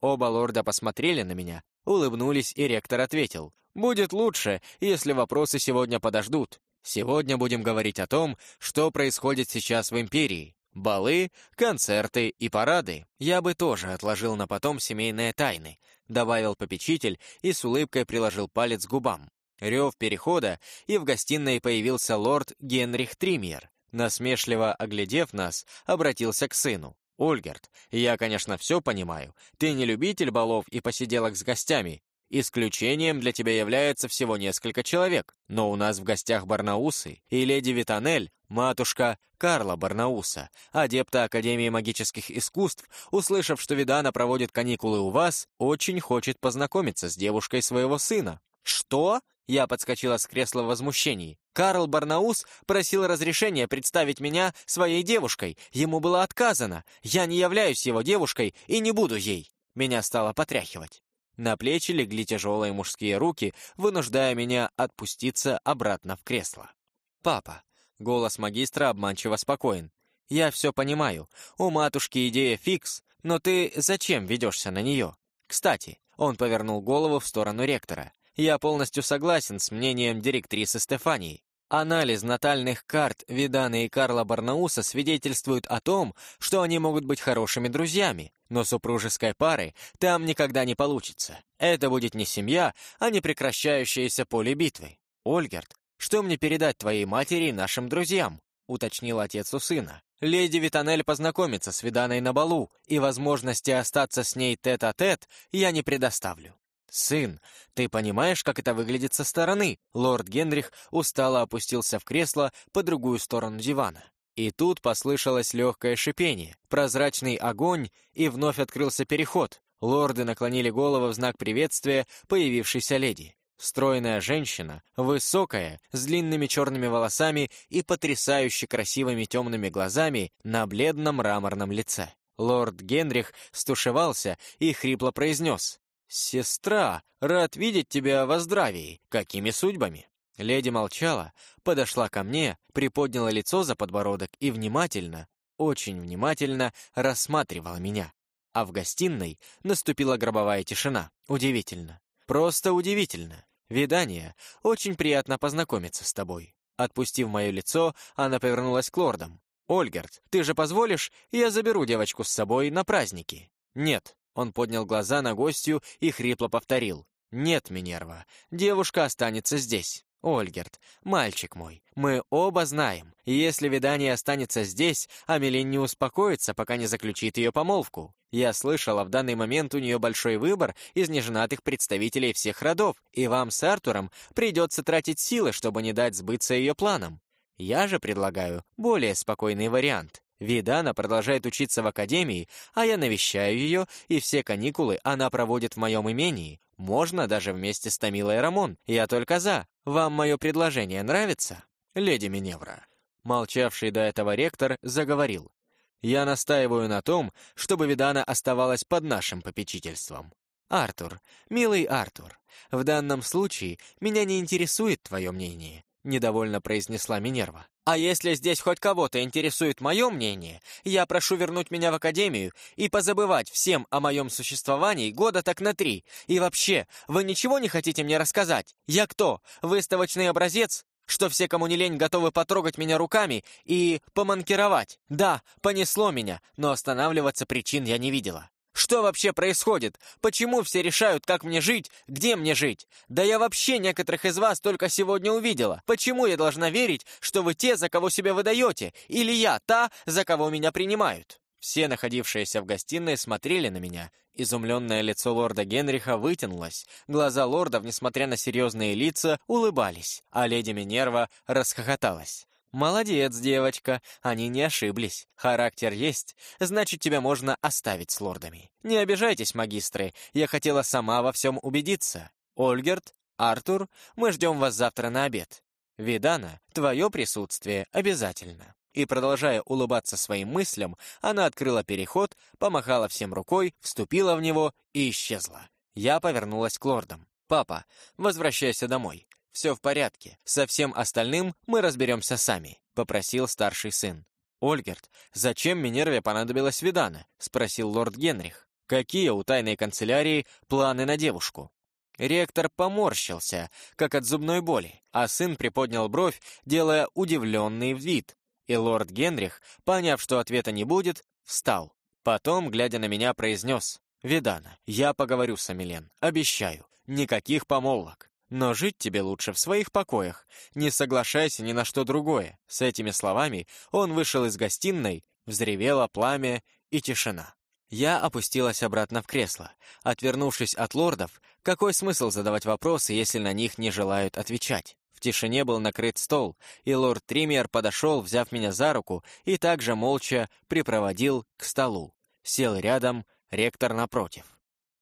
Оба лорда посмотрели на меня, улыбнулись, и ректор ответил, «Будет лучше, если вопросы сегодня подождут. Сегодня будем говорить о том, что происходит сейчас в Империи. Балы, концерты и парады. Я бы тоже отложил на потом семейные тайны», добавил попечитель и с улыбкой приложил палец к губам. Рев перехода, и в гостиной появился лорд Генрих Тримьер. Насмешливо оглядев нас, обратился к сыну. «Ольгерт, я, конечно, все понимаю. Ты не любитель балов и посиделок с гостями. Исключением для тебя является всего несколько человек. Но у нас в гостях Барнаусы и леди Витанель, матушка Карла Барнауса, адепта Академии магических искусств, услышав, что Видана проводит каникулы у вас, очень хочет познакомиться с девушкой своего сына». «Что?» Я подскочила с кресла в возмущении. Карл Барнаус просил разрешения представить меня своей девушкой. Ему было отказано. Я не являюсь его девушкой и не буду ей. Меня стало потряхивать. На плечи легли тяжелые мужские руки, вынуждая меня отпуститься обратно в кресло. «Папа», — голос магистра обманчиво спокоен, «я все понимаю. У матушки идея фикс, но ты зачем ведешься на нее? Кстати, он повернул голову в сторону ректора. Я полностью согласен с мнением директрисы Стефании. Анализ натальных карт Видана и Карла Барнауса свидетельствует о том, что они могут быть хорошими друзьями, но супружеской пары там никогда не получится. Это будет не семья, а не прекращающееся поле битвы. Ольгерт, что мне передать твоей матери и нашим друзьям? уточнил отец у сына. Леди Витанель познакомится с Виданой на балу, и возможности остаться с ней тет-а-тет -тет я не предоставлю. «Сын, ты понимаешь, как это выглядит со стороны?» Лорд Генрих устало опустился в кресло по другую сторону дивана. И тут послышалось легкое шипение, прозрачный огонь, и вновь открылся переход. Лорды наклонили головы в знак приветствия появившейся леди. Стройная женщина, высокая, с длинными черными волосами и потрясающе красивыми темными глазами на бледном мраморном лице. Лорд Генрих стушевался и хрипло произнес «Сестра, рад видеть тебя во здравии. Какими судьбами?» Леди молчала, подошла ко мне, приподняла лицо за подбородок и внимательно, очень внимательно рассматривала меня. А в гостиной наступила гробовая тишина. Удивительно. Просто удивительно. Видание. Очень приятно познакомиться с тобой. Отпустив мое лицо, она повернулась к лордам. «Ольгерт, ты же позволишь, я заберу девочку с собой на праздники?» «Нет», он поднял глаза на гостью и хрипло повторил. «Нет, Минерва, девушка останется здесь. Ольгерт, мальчик мой, мы оба знаем, если видание останется здесь, Амелин не успокоится, пока не заключит ее помолвку. Я слышала, в данный момент у нее большой выбор из неженатых представителей всех родов, и вам с Артуром придется тратить силы, чтобы не дать сбыться ее планам. Я же предлагаю более спокойный вариант. Видана продолжает учиться в академии, а я навещаю ее, и все каникулы она проводит в моем имении. Можно даже вместе с Томилой Рамон. Я только за. Вам мое предложение нравится? Леди Миневра. Молчавший до этого ректор заговорил. Я настаиваю на том, чтобы Видана оставалась под нашим попечительством. Артур, милый Артур, в данном случае меня не интересует твое мнение недовольно произнесла Минерва. «А если здесь хоть кого-то интересует мое мнение, я прошу вернуть меня в академию и позабывать всем о моем существовании года так на три. И вообще, вы ничего не хотите мне рассказать? Я кто? Выставочный образец? Что все, кому не лень, готовы потрогать меня руками и поманкировать? Да, понесло меня, но останавливаться причин я не видела. Что вообще происходит? Почему все решают, как мне жить, где мне жить? Да я вообще некоторых из вас только сегодня увидела. Почему я должна верить, что вы те, за кого себя выдаете, или я та, за кого меня принимают?» Все, находившиеся в гостиной, смотрели на меня. Изумленное лицо лорда Генриха вытянулось. Глаза лордов, несмотря на серьезные лица, улыбались, а леди Минерва расхохоталась. «Молодец, девочка, они не ошиблись. Характер есть, значит, тебя можно оставить с лордами. Не обижайтесь, магистры, я хотела сама во всем убедиться. Ольгерт, Артур, мы ждем вас завтра на обед. Видана, твое присутствие обязательно». И, продолжая улыбаться своим мыслям, она открыла переход, помахала всем рукой, вступила в него и исчезла. Я повернулась к лордам. «Папа, возвращайся домой. «Все в порядке. Со всем остальным мы разберемся сами», — попросил старший сын. «Ольгерт, зачем Минерве понадобилась Видана?» — спросил лорд Генрих. Какие у тайной канцелярии планы на девушку? Ректор поморщился, как от зубной боли, а сын приподнял бровь, делая удивленный вид. И лорд Генрих, поняв, что ответа не будет, встал. Потом, глядя на меня, произнес, «Видана, я поговорю с Амелен, обещаю, никаких помолвок. Но жить тебе лучше в своих покоях, не соглашайся ни на что другое». С этими словами он вышел из гостиной, взревело пламя и тишина. Я опустилась обратно в кресло. Отвернувшись от лордов, какой смысл задавать вопросы, если на них не желают отвечать? В тишине был накрыт стол, и лорд Триммер подошел, взяв меня за руку, и также молча припроводил к столу. Сел рядом, ректор напротив.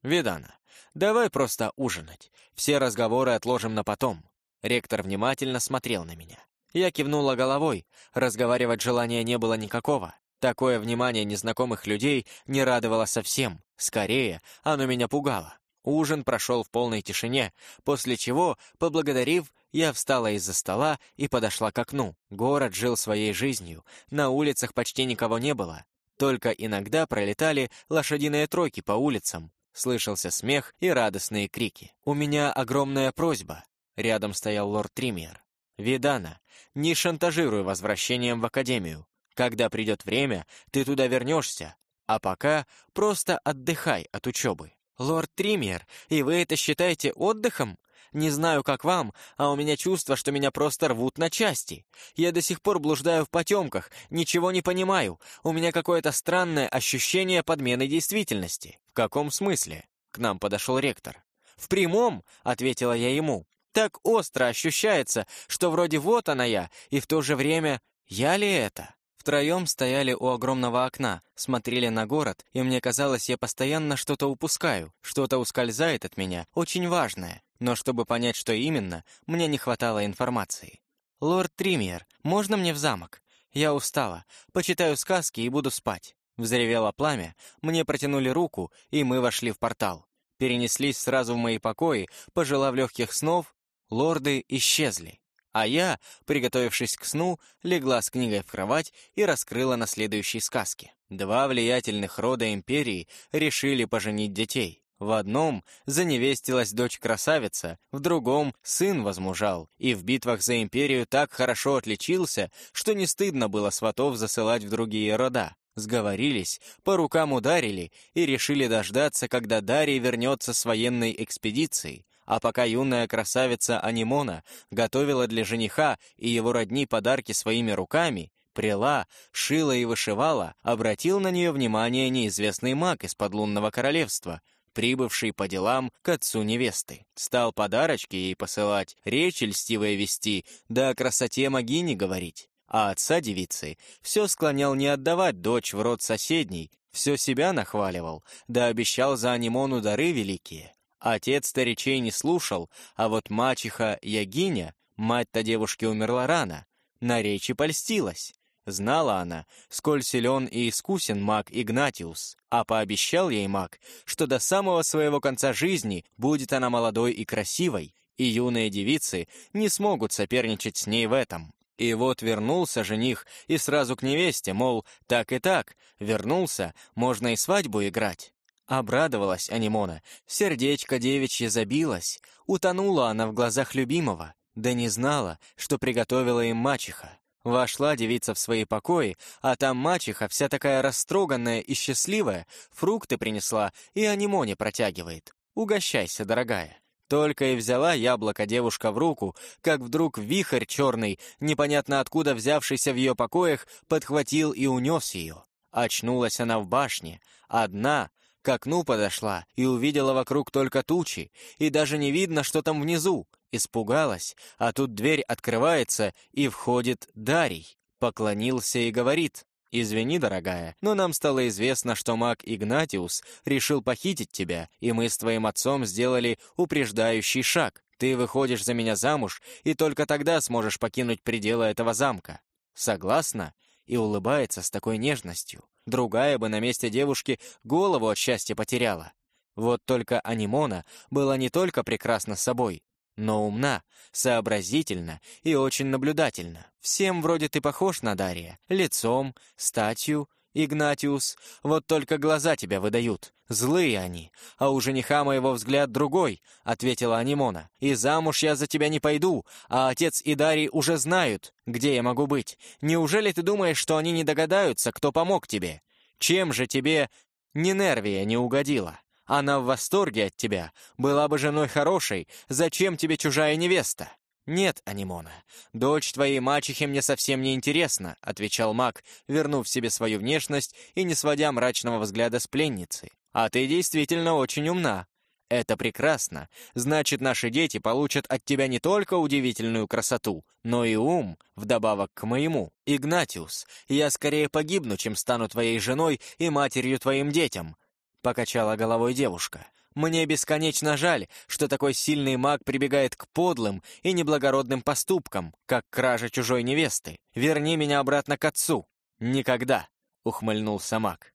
«Видана, давай просто ужинать. Все разговоры отложим на потом». Ректор внимательно смотрел на меня. Я кивнула головой, разговаривать желания не было никакого. Такое внимание незнакомых людей не радовало совсем. Скорее, оно меня пугало. Ужин прошел в полной тишине, после чего, поблагодарив, я встала из-за стола и подошла к окну. Город жил своей жизнью, на улицах почти никого не было. Только иногда пролетали лошадиные тройки по улицам. Слышался смех и радостные крики. «У меня огромная просьба», — рядом стоял лорд Триммер. «Видана, не шантажируй возвращением в Академию. Когда придет время, ты туда вернешься, а пока просто отдыхай от учебы. Лорд Триммер, и вы это считаете отдыхом? Не знаю, как вам, а у меня чувство, что меня просто рвут на части. Я до сих пор блуждаю в потемках, ничего не понимаю. У меня какое-то странное ощущение подмены действительности. В каком смысле? К нам подошел ректор. В прямом, ответила я ему. Так остро ощущается, что вроде вот она я, и в то же время я ли это? Втроем стояли у огромного окна, смотрели на город, и мне казалось, я постоянно что-то упускаю, что-то ускользает от меня, очень важное. Но чтобы понять, что именно, мне не хватало информации. «Лорд Триммер, можно мне в замок? Я устала. Почитаю сказки и буду спать». Взревело пламя, мне протянули руку, и мы вошли в портал. Перенеслись сразу в мои покои, пожелав легких снов, лорды исчезли. А я, приготовившись к сну, легла с книгой в кровать и раскрыла на следующей сказке. Два влиятельных рода империи решили поженить детей. В одном заневестилась дочь-красавица, в другом сын возмужал, и в битвах за империю так хорошо отличился, что не стыдно было сватов засылать в другие рода. Сговорились, по рукам ударили и решили дождаться, когда Дарий вернется с военной экспедицией, а пока юная красавица Анимона готовила для жениха и его родни подарки своими руками, прила, шила и вышивала, обратил на нее внимание неизвестный маг из подлунного королевства, прибывший по делам к отцу невесты. Стал подарочки ей посылать, речи льстивые вести, да о красоте могини говорить. А отца девицы все склонял не отдавать дочь в род соседней, все себя нахваливал, да обещал за Анимону дары великие. Отец старичей не слушал, а вот мачеха Ягиня, мать-то девушки умерла рано, на речи польстилась. Знала она, сколь силен и искусен маг Игнатиус, а пообещал ей маг, что до самого своего конца жизни будет она молодой и красивой, и юные девицы не смогут соперничать с ней в этом. И вот вернулся жених и сразу к невесте, мол, так и так, вернулся, можно и свадьбу играть. Обрадовалась Анимона, сердечко девичье забилось, утонула она в глазах любимого, да не знала, что приготовила им мачеха. Вошла девица в свои покои, а там мачеха, вся такая растроганная и счастливая, фрукты принесла и Анимоне протягивает. «Угощайся, дорогая». Только и взяла яблоко девушка в руку, как вдруг вихрь черный, непонятно откуда взявшийся в ее покоях, подхватил и унес ее. Очнулась она в башне, одна, к окну подошла и увидела вокруг только тучи, и даже не видно, что там внизу. Испугалась, а тут дверь открывается, и входит Дарий. Поклонился и говорит, «Извини, дорогая, но нам стало известно, что маг Игнатиус решил похитить тебя, и мы с твоим отцом сделали упреждающий шаг. Ты выходишь за меня замуж, и только тогда сможешь покинуть пределы этого замка. Согласна?» И улыбается с такой нежностью. Другая бы на месте девушки голову от счастья потеряла. Вот только Анимона была не только прекрасна собой, но умна, сообразительна и очень наблюдательна. Всем вроде ты похож на Дарья, лицом, статью «Игнатиус, вот только глаза тебя выдают. Злые они. А у жениха моего взгляд другой», — ответила Анимона. «И замуж я за тебя не пойду, а отец и Дарий уже знают, где я могу быть. Неужели ты думаешь, что они не догадаются, кто помог тебе? Чем же тебе Нинервия не угодила? Она в восторге от тебя. Была бы женой хорошей. Зачем тебе чужая невеста?» «Нет, Анимона, дочь твоей мачехи мне совсем не интересна», отвечал маг, вернув себе свою внешность и не сводя мрачного взгляда с пленницы. «А ты действительно очень умна. Это прекрасно. Значит, наши дети получат от тебя не только удивительную красоту, но и ум, вдобавок к моему. Игнатиус, я скорее погибну, чем стану твоей женой и матерью твоим детям», покачала головой девушка. Мне бесконечно жаль, что такой сильный маг прибегает к подлым и неблагородным поступкам, как кража чужой невесты. Верни меня обратно к отцу. Никогда, — ухмыльнулся маг.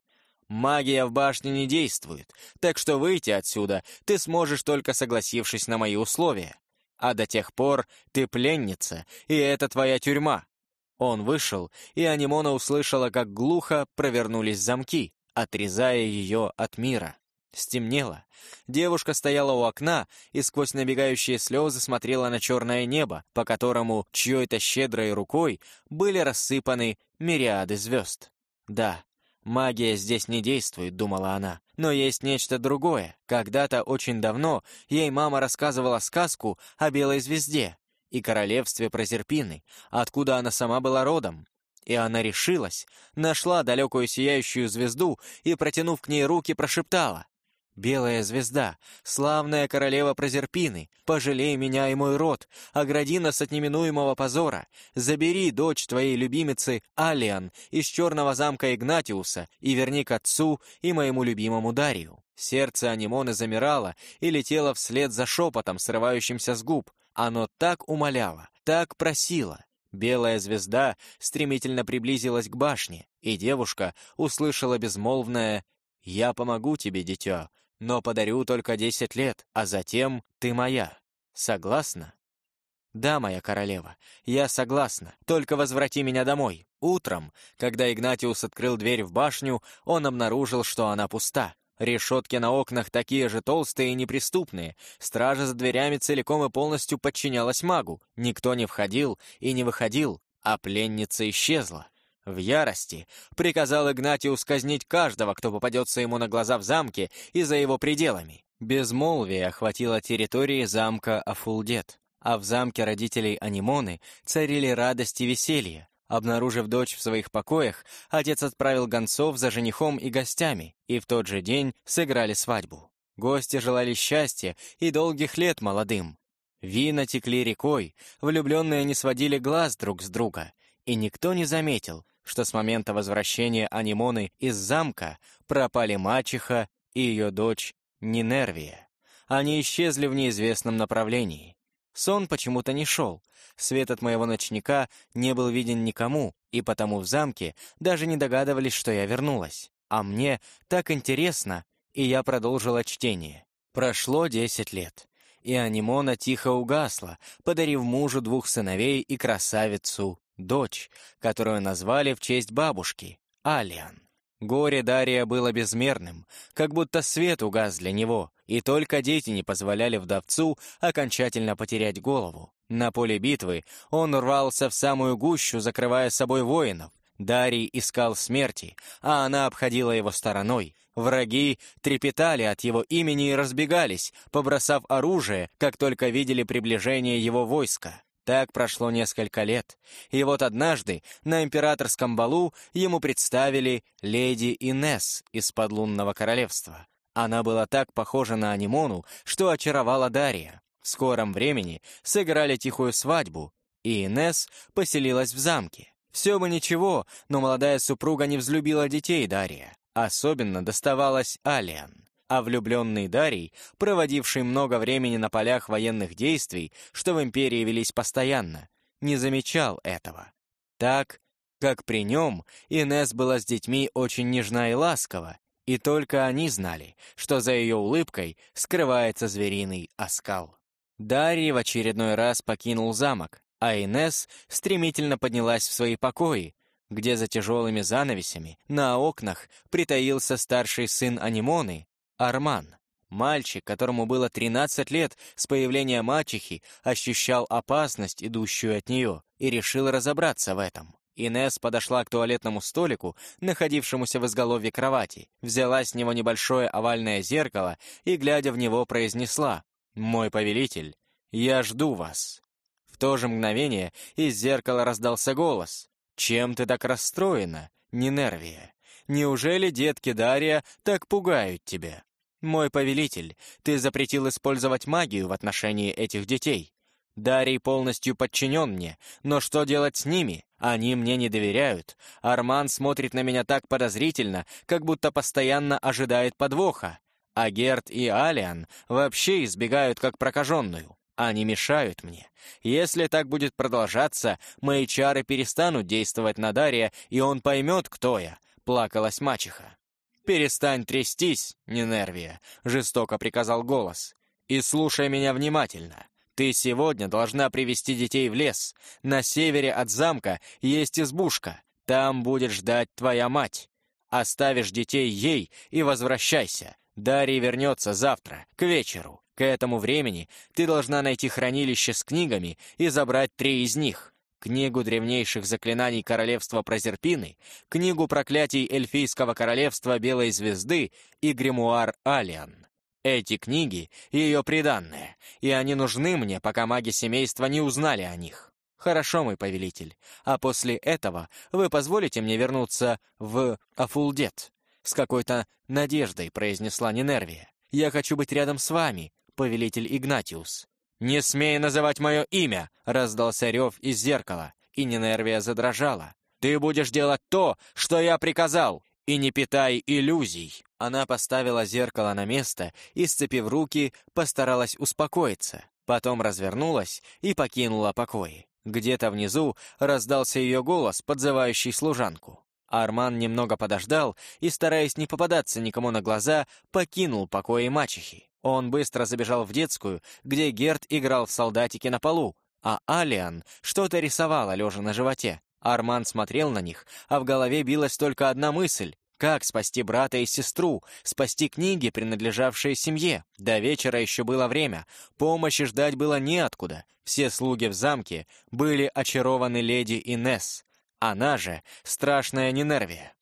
Магия в башне не действует, так что выйти отсюда ты сможешь только согласившись на мои условия. А до тех пор ты пленница, и это твоя тюрьма. Он вышел, и Анимона услышала, как глухо провернулись замки, отрезая ее от мира. Стемнело. Девушка стояла у окна и сквозь набегающие слезы смотрела на черное небо, по которому чьей-то щедрой рукой были рассыпаны мириады звезд. Да, магия здесь не действует, думала она, но есть нечто другое. Когда-то очень давно ей мама рассказывала сказку о белой звезде и королевстве Прозерпины, откуда она сама была родом. И она решилась, нашла далекую сияющую звезду и, протянув к ней руки, прошептала Белая звезда, славная королева Прозерпины, пожалей меня и мой род, огради нас от неминуемого позора, забери дочь твоей любимицы Алиан из черного замка Игнатиуса и верни к отцу и моему любимому Дарию. Сердце Анимоны замирало и летело вслед за шепотом, срывающимся с губ. Оно так умоляло, так просило. Белая звезда стремительно приблизилась к башне, и девушка услышала безмолвное «Я помогу тебе, дитя, но подарю только десять лет, а затем ты моя. Согласна?» «Да, моя королева, я согласна. Только возврати меня домой». Утром, когда Игнатиус открыл дверь в башню, он обнаружил, что она пуста. Решетки на окнах такие же толстые и неприступные. Стража за дверями целиком и полностью подчинялась магу. Никто не входил и не выходил, а пленница исчезла. В ярости приказал Игнатиус казнить каждого, кто попадется ему на глаза в замке и за его пределами. Безмолвие охватило территории замка Афулдет, а в замке родителей Анимоны царили радость и веселье. Обнаружив дочь в своих покоях, отец отправил гонцов за женихом и гостями, и в тот же день сыграли свадьбу. Гости желали счастья и долгих лет молодым. Вина текли рекой, влюбленные не сводили глаз друг с друга, и никто не заметил, что с момента возвращения Анимоны из замка пропали мачеха и ее дочь Нинервия. Они исчезли в неизвестном направлении. Сон почему-то не шел. Свет от моего ночника не был виден никому, и потому в замке даже не догадывались, что я вернулась. А мне так интересно, и я продолжила чтение. Прошло десять лет, и Анимона тихо угасла, подарив мужу двух сыновей и красавицу дочь, которую назвали в честь бабушки, Алиан. Горе Дария было безмерным, как будто свет угас для него, и только дети не позволяли вдовцу окончательно потерять голову. На поле битвы он рвался в самую гущу, закрывая собой воинов. Дарий искал смерти, а она обходила его стороной. Враги трепетали от его имени и разбегались, побросав оружие, как только видели приближение его войска. Так прошло несколько лет, и вот однажды на императорском балу ему представили леди Инес из подлунного королевства. Она была так похожа на Анимону, что очаровала Дария. В скором времени сыграли тихую свадьбу, и Инес поселилась в замке. Все бы ничего, но молодая супруга не взлюбила детей Дария. Особенно доставалась Алиан а влюбленный Дарий, проводивший много времени на полях военных действий, что в империи велись постоянно, не замечал этого. Так, как при нем, Инес была с детьми очень нежна и ласкова, и только они знали, что за ее улыбкой скрывается звериный оскал. Дарий в очередной раз покинул замок, а Инес стремительно поднялась в свои покои, где за тяжелыми занавесями на окнах притаился старший сын Анимоны, Арман. Мальчик, которому было 13 лет, с появления мачехи ощущал опасность, идущую от нее, и решил разобраться в этом. Инес подошла к туалетному столику, находившемуся в изголовье кровати, взяла с него небольшое овальное зеркало и, глядя в него, произнесла «Мой повелитель, я жду вас». В то же мгновение из зеркала раздался голос «Чем ты так расстроена, Нинервия? Неужели детки Дарья так пугают тебя?» «Мой повелитель, ты запретил использовать магию в отношении этих детей. Дарий полностью подчинен мне, но что делать с ними? Они мне не доверяют. Арман смотрит на меня так подозрительно, как будто постоянно ожидает подвоха. А Герт и Алиан вообще избегают как прокаженную. Они мешают мне. Если так будет продолжаться, мои чары перестанут действовать на Дария, и он поймет, кто я», — плакалась мачеха. «Перестань трястись, Нинервия», — жестоко приказал голос. «И слушай меня внимательно. Ты сегодня должна привести детей в лес. На севере от замка есть избушка. Там будет ждать твоя мать. Оставишь детей ей и возвращайся. Дарья вернется завтра, к вечеру. К этому времени ты должна найти хранилище с книгами и забрать три из них книгу древнейших заклинаний королевства Прозерпины, книгу проклятий эльфийского королевства Белой Звезды и гримуар Алиан. Эти книги — ее приданное, и они нужны мне, пока маги семейства не узнали о них. Хорошо, мой повелитель, а после этого вы позволите мне вернуться в Афулдет? С какой-то надеждой произнесла Нинервия. Я хочу быть рядом с вами, повелитель Игнатиус. «Не смей называть мое имя!» — раздался рев из зеркала, и Нинервия задрожала. «Ты будешь делать то, что я приказал, и не питай иллюзий!» Она поставила зеркало на место и, сцепив руки, постаралась успокоиться. Потом развернулась и покинула покои. Где-то внизу раздался ее голос, подзывающий служанку. Арман немного подождал и, стараясь не попадаться никому на глаза, покинул покои мачехи. Он быстро забежал в детскую, где Герт играл в солдатики на полу, а Алиан что-то рисовала, лежа на животе. Арман смотрел на них, а в голове билась только одна мысль. Как спасти брата и сестру, спасти книги, принадлежавшие семье? До вечера еще было время, помощи ждать было неоткуда. Все слуги в замке были очарованы леди Инесс. Она же — страшная Нинервия.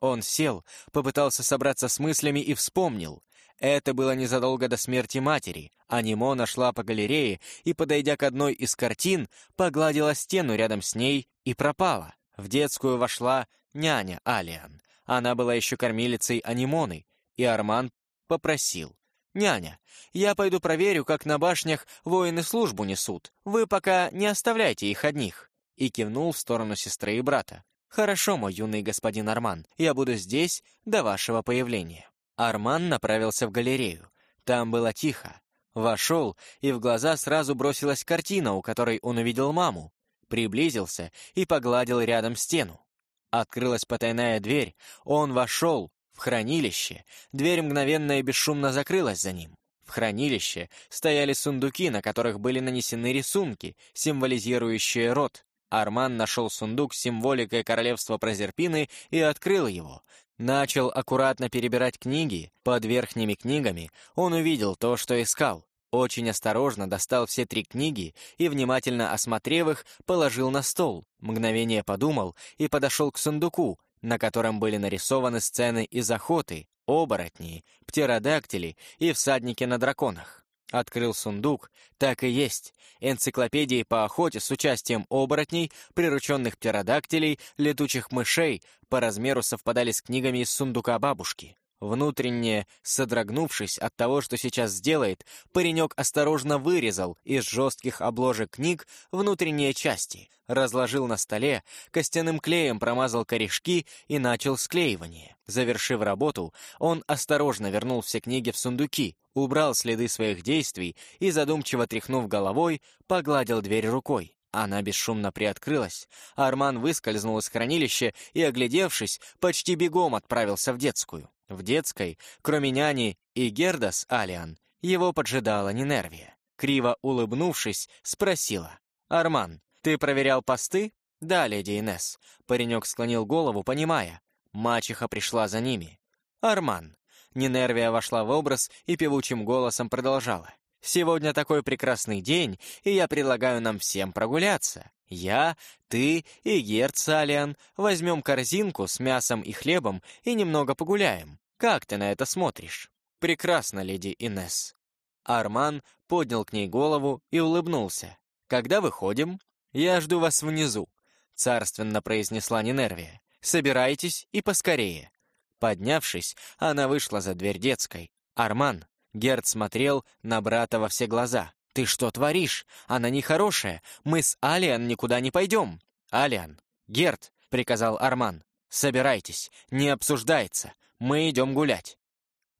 Он сел, попытался собраться с мыслями и вспомнил. Это было незадолго до смерти матери. Анимо нашла по галерее и, подойдя к одной из картин, погладила стену рядом с ней и пропала. В детскую вошла няня Алиан. Она была еще кормилицей Анимоны, и Арман попросил. «Няня, я пойду проверю, как на башнях воины службу несут. Вы пока не оставляйте их одних». И кивнул в сторону сестры и брата. «Хорошо, мой юный господин Арман, я буду здесь до вашего появления». Арман направился в галерею. Там было тихо. Вошел, и в глаза сразу бросилась картина, у которой он увидел маму. Приблизился и погладил рядом стену. Открылась потайная дверь, он вошел в хранилище. Дверь мгновенно и бесшумно закрылась за ним. В хранилище стояли сундуки, на которых были нанесены рисунки, символизирующие род. Арман нашел сундук с символикой королевства Прозерпины и открыл его. Начал аккуратно перебирать книги. Под верхними книгами он увидел то, что искал. Очень осторожно достал все три книги и, внимательно осмотрев их, положил на стол. Мгновение подумал и подошел к сундуку, на котором были нарисованы сцены из охоты, оборотни, птеродактили и всадники на драконах. Открыл сундук, так и есть. Энциклопедии по охоте с участием оборотней, прирученных птеродактилей, летучих мышей по размеру совпадали с книгами из сундука бабушки. Внутренне, содрогнувшись от того, что сейчас сделает, паренек осторожно вырезал из жестких обложек книг внутренние части, разложил на столе, костяным клеем промазал корешки и начал склеивание. Завершив работу, он осторожно вернул все книги в сундуки, убрал следы своих действий и, задумчиво тряхнув головой, погладил дверь рукой. Она бесшумно приоткрылась. Арман выскользнул из хранилища и, оглядевшись, почти бегом отправился в детскую. В детской, кроме няни и Герда с Алиан, его поджидала Нинервия. Криво улыбнувшись, спросила. «Арман, ты проверял посты?» «Да, леди Инесс», — паренек склонил голову, понимая. Мачеха пришла за ними. «Арман». Нинервия вошла в образ и певучим голосом продолжала. «Сегодня такой прекрасный день, и я предлагаю нам всем прогуляться. Я, ты и Герд Салиан возьмем корзинку с мясом и хлебом и немного погуляем. Как ты на это смотришь?» «Прекрасно, леди Инесс». Арман поднял к ней голову и улыбнулся. «Когда выходим?» «Я жду вас внизу», — царственно произнесла Нинервия. «Собирайтесь и поскорее». Поднявшись, она вышла за дверь детской. «Арман!» Герд смотрел на брата во все глаза. «Ты что творишь? Она нехорошая. Мы с Алиан никуда не пойдем». «Алиан!» «Герд!» — приказал Арман. «Собирайтесь. Не обсуждается. Мы идем гулять».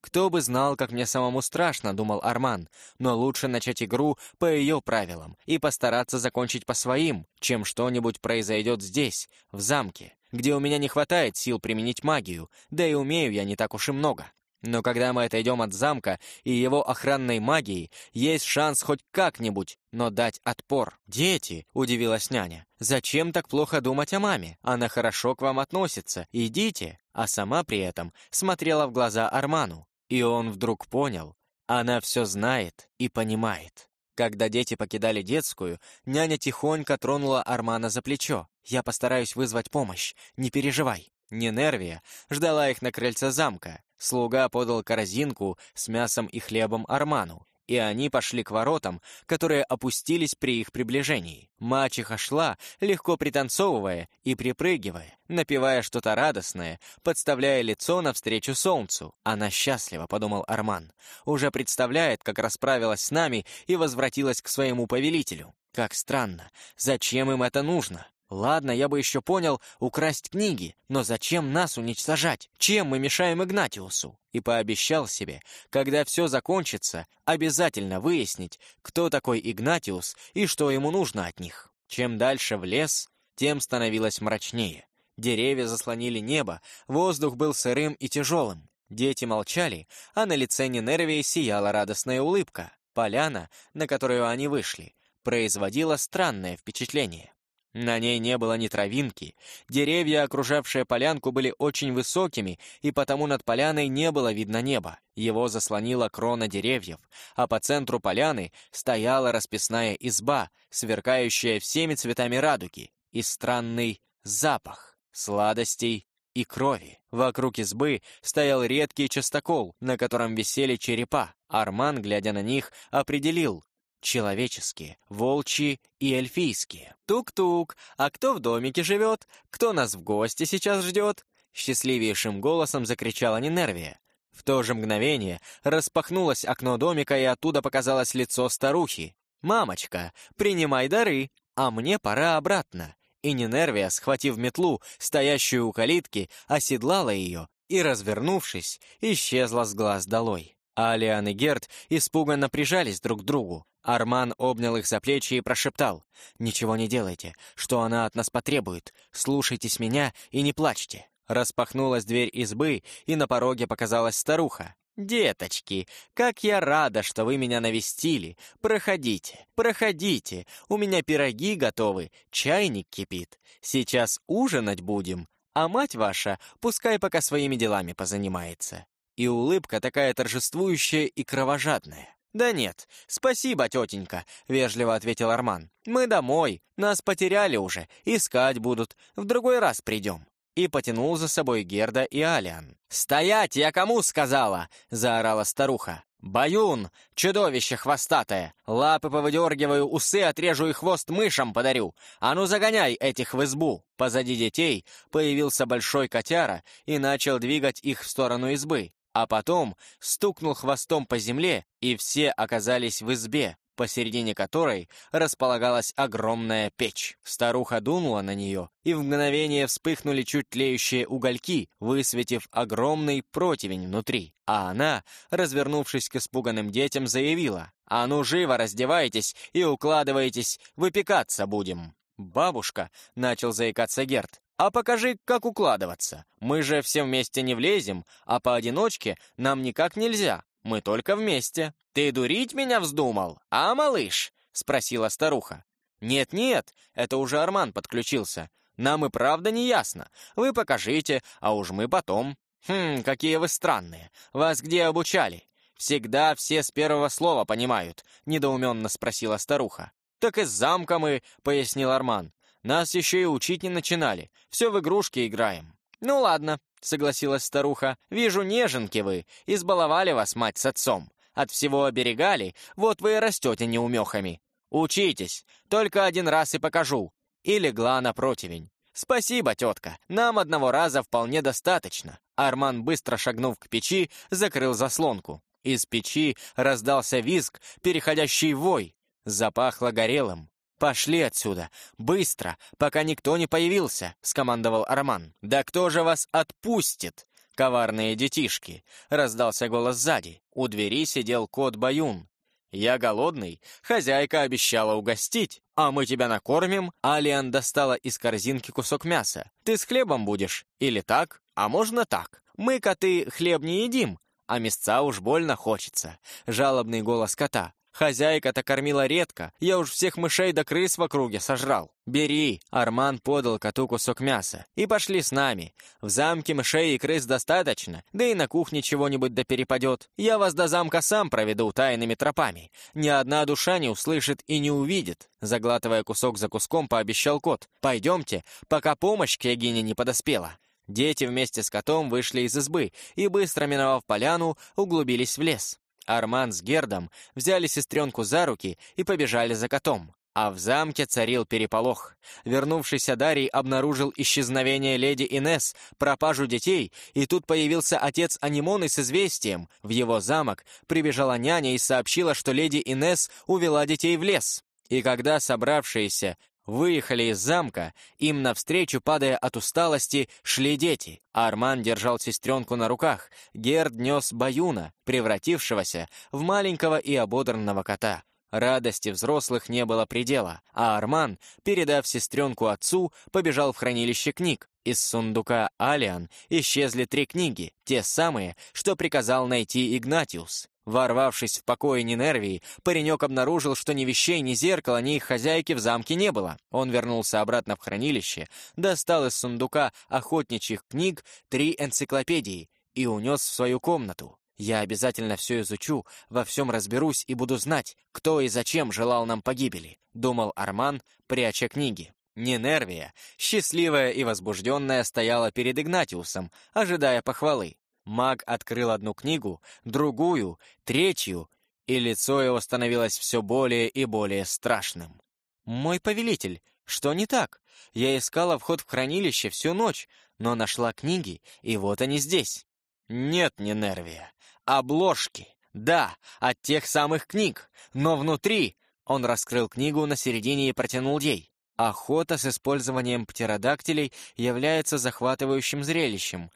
«Кто бы знал, как мне самому страшно», — думал Арман, «но лучше начать игру по ее правилам и постараться закончить по своим, чем что-нибудь произойдет здесь, в замке, где у меня не хватает сил применить магию, да и умею я не так уж и много. Но когда мы отойдем от замка и его охранной магии, есть шанс хоть как-нибудь, но дать отпор. «Дети», — удивилась няня, — «зачем так плохо думать о маме? Она хорошо к вам относится. Идите». А сама при этом смотрела в глаза Арману. И он вдруг понял, она все знает и понимает. Когда дети покидали детскую, няня тихонько тронула Армана за плечо. «Я постараюсь вызвать помощь, не переживай». Ненервия ждала их на крыльце замка. Слуга подал корзинку с мясом и хлебом Арману и они пошли к воротам, которые опустились при их приближении. Мачеха шла, легко пританцовывая и припрыгивая, напевая что-то радостное, подставляя лицо навстречу солнцу. «Она счастлива», — подумал Арман. «Уже представляет, как расправилась с нами и возвратилась к своему повелителю. Как странно. Зачем им это нужно?» Ладно, я бы еще понял украсть книги, но зачем нас уничтожать? Чем мы мешаем Игнатиусу? И пообещал себе, когда все закончится, обязательно выяснить, кто такой Игнатиус и что ему нужно от них. Чем дальше в лес, тем становилось мрачнее. Деревья заслонили небо, воздух был сырым и тяжелым. Дети молчали, а на лице Нинервии сияла радостная улыбка. Поляна, на которую они вышли, производила странное впечатление. На ней не было ни травинки. Деревья, окружавшие полянку, были очень высокими, и потому над поляной не было видно неба. Его заслонила крона деревьев, а по центру поляны стояла расписная изба, сверкающая всеми цветами радуги, и странный запах сладостей и крови. Вокруг избы стоял редкий частокол, на котором висели черепа. Арман, глядя на них, определил, Человеческие, волчьи и эльфийские. Тук-тук, а кто в домике живет? Кто нас в гости сейчас ждет? Счастливейшим голосом закричала Нинервия. В то же мгновение распахнулось окно домика, и оттуда показалось лицо старухи. «Мамочка, принимай дары, а мне пора обратно». И Нинервия, схватив метлу, стоящую у калитки, оседлала ее и, развернувшись, исчезла с глаз долой. Алиан и Герд испуганно прижались друг к другу. Арман обнял их за плечи и прошептал. «Ничего не делайте. Что она от нас потребует? Слушайтесь меня и не плачьте». Распахнулась дверь избы, и на пороге показалась старуха. «Деточки, как я рада, что вы меня навестили! Проходите, проходите, у меня пироги готовы, чайник кипит. Сейчас ужинать будем, а мать ваша пускай пока своими делами позанимается». И улыбка такая торжествующая и кровожадная. «Да нет, спасибо, тетенька», — вежливо ответил Арман. «Мы домой, нас потеряли уже, искать будут, в другой раз придем». И потянул за собой Герда и Алиан. «Стоять, я кому сказала?» — заорала старуха. «Баюн! Чудовище хвостатое! Лапы повыдергиваю, усы отрежу и хвост мышам подарю! А ну загоняй этих в избу!» Позади детей появился большой котяра и начал двигать их в сторону избы а потом стукнул хвостом по земле, и все оказались в избе, посередине которой располагалась огромная печь. Старуха дунула на нее, и в мгновение вспыхнули чуть тлеющие угольки, высветив огромный противень внутри. А она, развернувшись к испуганным детям, заявила, «А ну живо раздевайтесь и укладывайтесь, выпекаться будем». «Бабушка», — начал заикаться Герт, «А покажи, как укладываться. Мы же все вместе не влезем, а поодиночке нам никак нельзя. Мы только вместе». «Ты дурить меня вздумал, а, малыш?» — спросила старуха. Нет-нет, это уже Арман подключился. Нам и правда не ясно. Вы покажите, а уж мы потом. Хм, какие вы странные. Вас где обучали? Всегда все с первого слова понимают, недоуменно спросила старуха. Так из замка мы, пояснил Арман. Нас еще и учить не начинали. Все в игрушки играем. Ну ладно, согласилась старуха. Вижу, неженки вы. Избаловали вас мать с отцом. От всего оберегали, вот вы и растете неумехами. Учитесь, только один раз и покажу. И легла на противень. «Спасибо, тетка, нам одного раза вполне достаточно». Арман, быстро шагнув к печи, закрыл заслонку. Из печи раздался визг, переходящий в вой. Запахло горелым. «Пошли отсюда! Быстро, пока никто не появился!» — скомандовал Арман. «Да кто же вас отпустит?» «Коварные детишки!» — раздался голос сзади. У двери сидел кот Баюн. «Я голодный. Хозяйка обещала угостить. А мы тебя накормим». Алиан достала из корзинки кусок мяса. «Ты с хлебом будешь? Или так? А можно так? Мы, коты, хлеб не едим, а мясца уж больно хочется». Жалобный голос кота. Хозяйка-то кормила редко, я уж всех мышей да крыс в округе сожрал. Бери, Арман подал коту кусок мяса. И пошли с нами. В замке мышей и крыс достаточно, да и на кухне чего-нибудь да перепадет. Я вас до замка сам проведу тайными тропами. Ни одна душа не услышит и не увидит. Заглатывая кусок за куском, пообещал кот. Пойдемте, пока помощь к Ягине не подоспела. Дети вместе с котом вышли из избы и, быстро миновав поляну, углубились в лес. Арман с Гердом взяли сестренку за руки и побежали за котом. А в замке царил переполох. Вернувшийся Дарий обнаружил исчезновение леди Инес, пропажу детей, и тут появился отец Анимоны с известием. В его замок прибежала няня и сообщила, что леди Инес увела детей в лес. И когда собравшиеся выехали из замка, им навстречу, падая от усталости, шли дети. Арман держал сестренку на руках, Герд нес Баюна, превратившегося в маленького и ободранного кота. Радости взрослых не было предела, а Арман, передав сестренку отцу, побежал в хранилище книг. Из сундука Алиан исчезли три книги, те самые, что приказал найти Игнатиус. Ворвавшись в покое Нинервии, паренек обнаружил, что ни вещей, ни зеркала, ни их хозяйки в замке не было. Он вернулся обратно в хранилище, достал из сундука охотничьих книг три энциклопедии и унес в свою комнату. «Я обязательно все изучу, во всем разберусь и буду знать, кто и зачем желал нам погибели», — думал Арман, пряча книги. Нинервия, счастливая и возбужденная, стояла перед Игнатиусом, ожидая похвалы. Маг открыл одну книгу, другую, третью, и лицо его становилось все более и более страшным. «Мой повелитель, что не так? Я искала вход в хранилище всю ночь, но нашла книги, и вот они здесь». «Нет, не Нервия. Обложки. Да, от тех самых книг. Но внутри...» Он раскрыл книгу на середине и протянул ей. Охота с использованием птеродактилей является захватывающим зрелищем,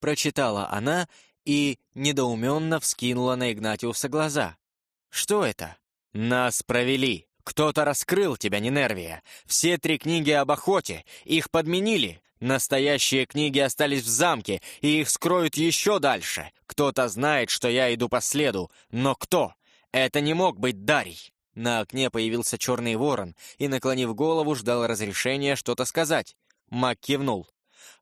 Прочитала она и недоуменно вскинула на Игнатиуса глаза. «Что это?» «Нас провели. Кто-то раскрыл тебя, Нинервия. Все три книги об охоте. Их подменили. Настоящие книги остались в замке, и их скроют еще дальше. Кто-то знает, что я иду по следу. Но кто? Это не мог быть Дарий». На окне появился черный ворон и, наклонив голову, ждал разрешения что-то сказать. Мак кивнул.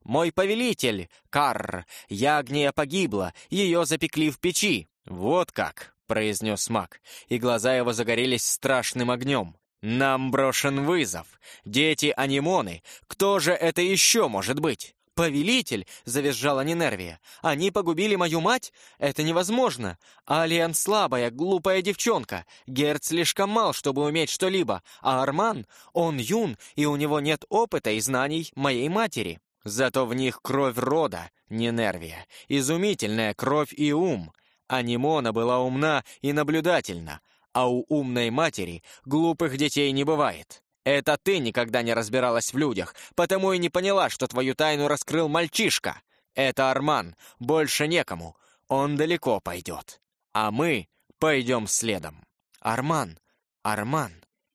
«Мой повелитель, Карр, ягния погибла, ее запекли в печи». «Вот как», — произнес маг, и глаза его загорелись страшным огнем. «Нам брошен вызов. Дети-анимоны. Кто же это еще может быть?» «Повелитель!» — завизжала Нинервия. «Они погубили мою мать? Это невозможно! Алиан слабая, глупая девчонка. Герц слишком мал, чтобы уметь что-либо. А Арман, он юн, и у него нет опыта и знаний моей матери. Зато в них кровь рода, не нервия, изумительная кровь и ум. Анимона была умна и наблюдательна, а у умной матери глупых детей не бывает. Это ты никогда не разбиралась в людях, потому и не поняла, что твою тайну раскрыл мальчишка. Это Арман, больше некому, он далеко пойдет. А мы пойдем следом. Арман, Арман.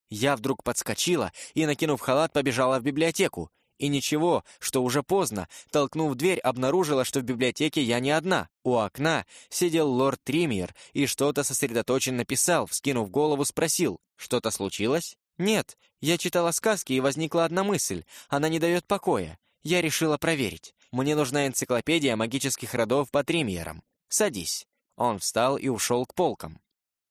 Я вдруг подскочила и, накинув халат, побежала в библиотеку. И ничего, что уже поздно, толкнув дверь, обнаружила, что в библиотеке я не одна. У окна сидел лорд Триммер и что-то сосредоточенно писал, вскинув голову, спросил, что-то случилось? «Нет, я читала сказки, и возникла одна мысль. Она не дает покоя. Я решила проверить. Мне нужна энциклопедия магических родов по тримьерам. Садись». Он встал и ушел к полкам.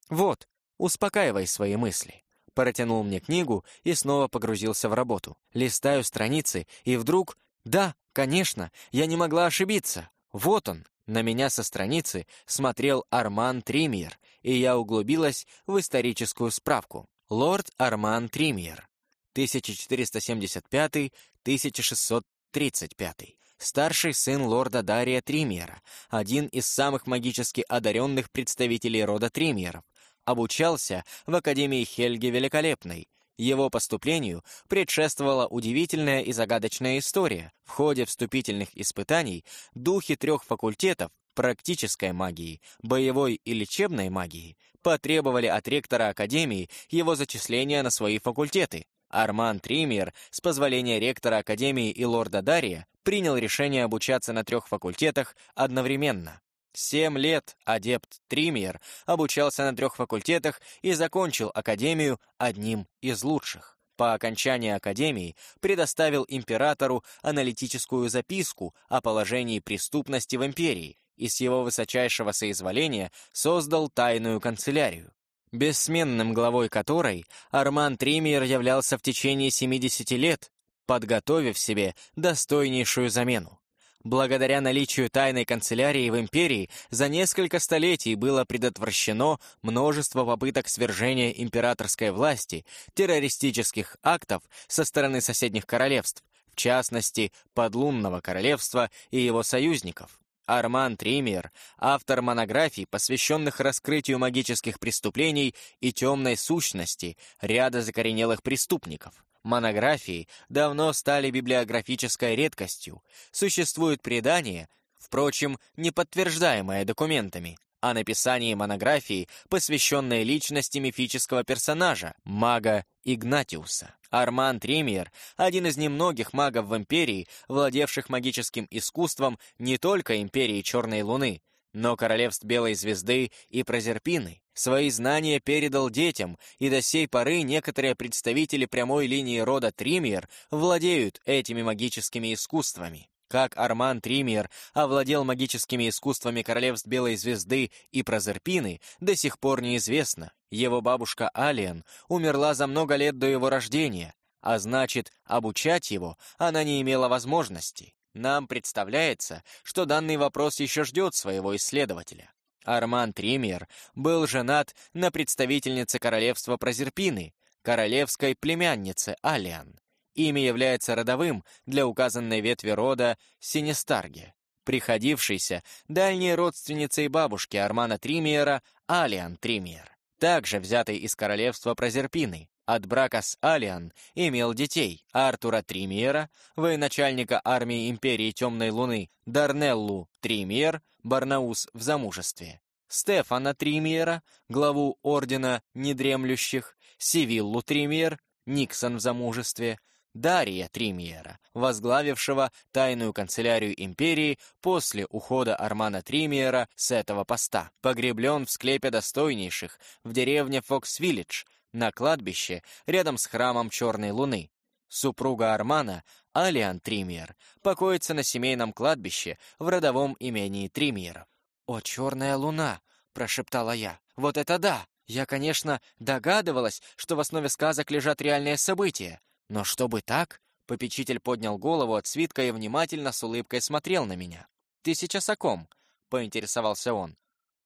«Вот, успокаивай свои мысли». Протянул мне книгу и снова погрузился в работу. Листаю страницы, и вдруг... Да, конечно, я не могла ошибиться. Вот он. На меня со страницы смотрел Арман Тримьер, и я углубилась в историческую справку. Лорд Арман Тримьер, 1475-1635. Старший сын лорда Дария Тримьера, один из самых магически одаренных представителей рода Тримьеров, обучался в Академии Хельги Великолепной. Его поступлению предшествовала удивительная и загадочная история. В ходе вступительных испытаний духи трех факультетов практической магии, боевой и лечебной магии потребовали от ректора Академии его зачисления на свои факультеты. Арман Тример, с позволения ректора Академии и лорда Дария, принял решение обучаться на трех факультетах одновременно. Семь лет адепт Тример обучался на трех факультетах и закончил Академию одним из лучших. По окончании Академии предоставил императору аналитическую записку о положении преступности в империи и с его высочайшего соизволения создал тайную канцелярию, бессменным главой которой Арман Тримиер являлся в течение 70 лет, подготовив себе достойнейшую замену. Благодаря наличию тайной канцелярии в империи за несколько столетий было предотвращено множество попыток свержения императорской власти, террористических актов со стороны соседних королевств, в частности, подлунного королевства и его союзников. Арман Тример, автор монографий, посвященных раскрытию магических преступлений и темной сущности ряда закоренелых преступников. Монографии давно стали библиографической редкостью. Существует предание, впрочем, не подтверждаемое документами, о написании монографии, посвященной личности мифического персонажа, мага Игнатиуса. Арман Тримьер – один из немногих магов в Империи, владевших магическим искусством не только Империи Черной Луны, но Королевств Белой Звезды и Прозерпины. Свои знания передал детям, и до сей поры некоторые представители прямой линии рода Тримьер владеют этими магическими искусствами. Как Арман Тример овладел магическими искусствами королевств Белой Звезды и Прозерпины, до сих пор неизвестно. Его бабушка Алиен умерла за много лет до его рождения, а значит, обучать его она не имела возможности. Нам представляется, что данный вопрос еще ждет своего исследователя. Арман Тример был женат на представительнице королевства Прозерпины, королевской племяннице Алиан. Имя является родовым для указанной ветви рода Синестарге, приходившейся дальней родственницей бабушки Армана Тримиера Алиан Тримиер, также взятой из королевства Прозерпины. От брака с Алиан имел детей Артура Тримиера, военачальника армии Империи Темной Луны, Дарнеллу Тримиер, Барнаус в замужестве, Стефана Тримиера, главу Ордена Недремлющих, Сивиллу Тримиер, Никсон в замужестве, Дария Тримиера, возглавившего тайную канцелярию империи после ухода Армана Тримиера с этого поста. Погреблен в склепе достойнейших в деревне Фокс-Виллидж на кладбище рядом с храмом Черной Луны. Супруга Армана, Алиан Тримиер, покоится на семейном кладбище в родовом имении Тримиеров. «О, черная луна!» — прошептала я. «Вот это да! Я, конечно, догадывалась, что в основе сказок лежат реальные события, но чтобы так, попечитель поднял голову от свитка и внимательно с улыбкой смотрел на меня. «Ты сейчас о ком?» — поинтересовался он.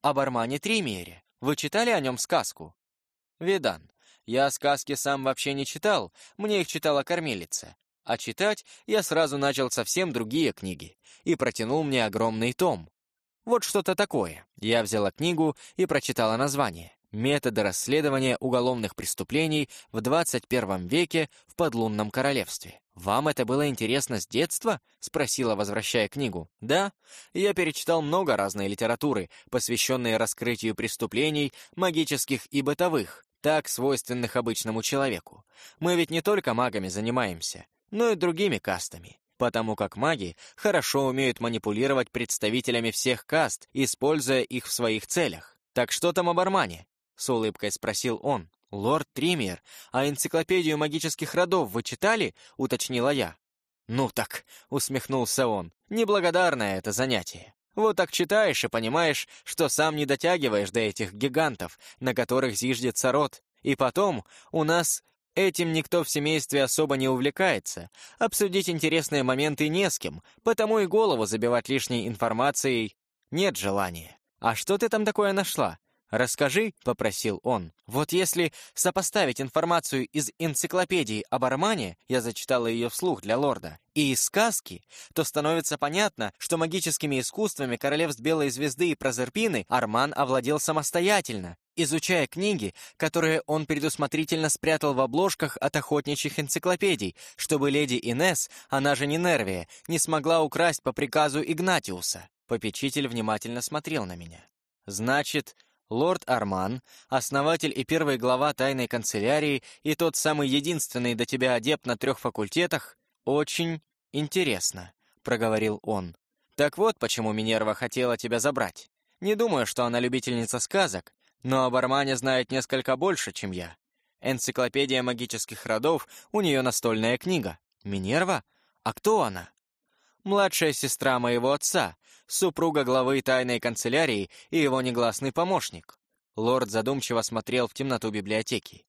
«Об Армане Тримере. Вы читали о нем сказку?» «Видан. Я сказки сам вообще не читал, мне их читала кормилица. А читать я сразу начал совсем другие книги и протянул мне огромный том. Вот что-то такое. Я взяла книгу и прочитала название. Методы расследования уголовных преступлений в 21 веке в подлунном королевстве. «Вам это было интересно с детства?» — спросила, возвращая книгу. «Да. Я перечитал много разной литературы, посвященной раскрытию преступлений, магических и бытовых, так свойственных обычному человеку. Мы ведь не только магами занимаемся, но и другими кастами потому как маги хорошо умеют манипулировать представителями всех каст, используя их в своих целях. Так что там об Армане? С улыбкой спросил он. «Лорд Триммер, а энциклопедию магических родов вы читали?» — уточнила я. «Ну так», — усмехнулся он, — «неблагодарное это занятие. Вот так читаешь и понимаешь, что сам не дотягиваешь до этих гигантов, на которых зиждется род. И потом, у нас этим никто в семействе особо не увлекается. Обсудить интересные моменты не с кем, потому и голову забивать лишней информацией нет желания. А что ты там такое нашла? «Расскажи», — попросил он. «Вот если сопоставить информацию из энциклопедии об Армане, я зачитала ее вслух для лорда, и из сказки, то становится понятно, что магическими искусствами королевств Белой Звезды и Прозерпины Арман овладел самостоятельно, изучая книги, которые он предусмотрительно спрятал в обложках от охотничьих энциклопедий, чтобы леди Инес, она же Нинервия, не смогла украсть по приказу Игнатиуса». Попечитель внимательно смотрел на меня. «Значит, Лорд Арман, основатель и первый глава тайной канцелярии и тот самый единственный до тебя адепт на трех факультетах, очень интересно», — проговорил он. «Так вот, почему Минерва хотела тебя забрать. Не думаю, что она любительница сказок, но об Армане знает несколько больше, чем я. Энциклопедия магических родов, у нее настольная книга. Минерва? А кто она?» «Младшая сестра моего отца, супруга главы тайной канцелярии и его негласный помощник. Лорд задумчиво смотрел в темноту библиотеки.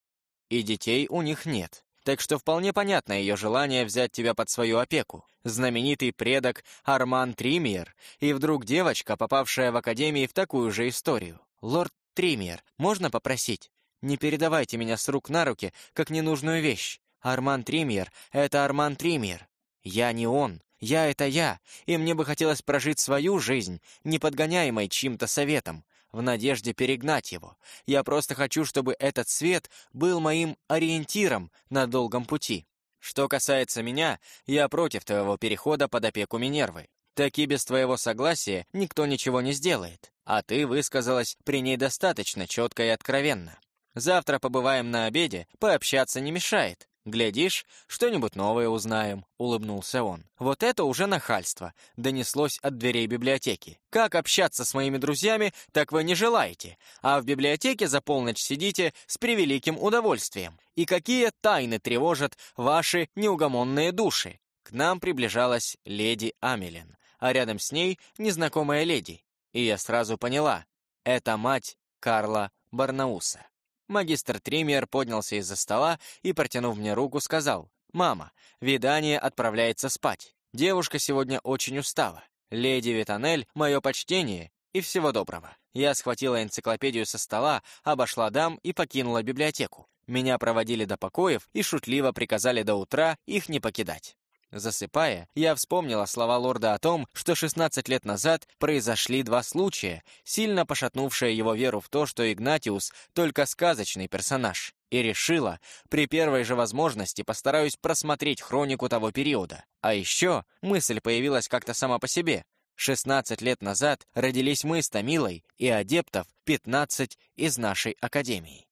И детей у них нет. Так что вполне понятно ее желание взять тебя под свою опеку. Знаменитый предок Арман Тримиер, и вдруг девочка, попавшая в академии в такую же историю. Лорд Тримиер, можно попросить? Не передавайте меня с рук на руки, как ненужную вещь. Арман Тримиер — это Арман Тримиер. Я не он. Я — это я, и мне бы хотелось прожить свою жизнь, не подгоняемой чьим-то советом, в надежде перегнать его. Я просто хочу, чтобы этот свет был моим ориентиром на долгом пути. Что касается меня, я против твоего перехода под опеку Минервы. Так и без твоего согласия никто ничего не сделает, а ты высказалась при ней достаточно четко и откровенно. Завтра побываем на обеде, пообщаться не мешает. «Глядишь, что-нибудь новое узнаем», — улыбнулся он. «Вот это уже нахальство», — донеслось от дверей библиотеки. «Как общаться с моими друзьями, так вы не желаете, а в библиотеке за полночь сидите с превеликим удовольствием. И какие тайны тревожат ваши неугомонные души?» К нам приближалась леди Амелин, а рядом с ней незнакомая леди. И я сразу поняла — это мать Карла Барнауса. Магистр Триммер поднялся из-за стола и, протянув мне руку, сказал, «Мама, видание отправляется спать. Девушка сегодня очень устала. Леди Витанель, мое почтение и всего доброго». Я схватила энциклопедию со стола, обошла дам и покинула библиотеку. Меня проводили до покоев и шутливо приказали до утра их не покидать. Засыпая, я вспомнила слова лорда о том, что 16 лет назад произошли два случая, сильно пошатнувшие его веру в то, что Игнатиус — только сказочный персонаж, и решила, при первой же возможности постараюсь просмотреть хронику того периода. А еще мысль появилась как-то сама по себе. 16 лет назад родились мы с Томилой и адептов 15 из нашей академии.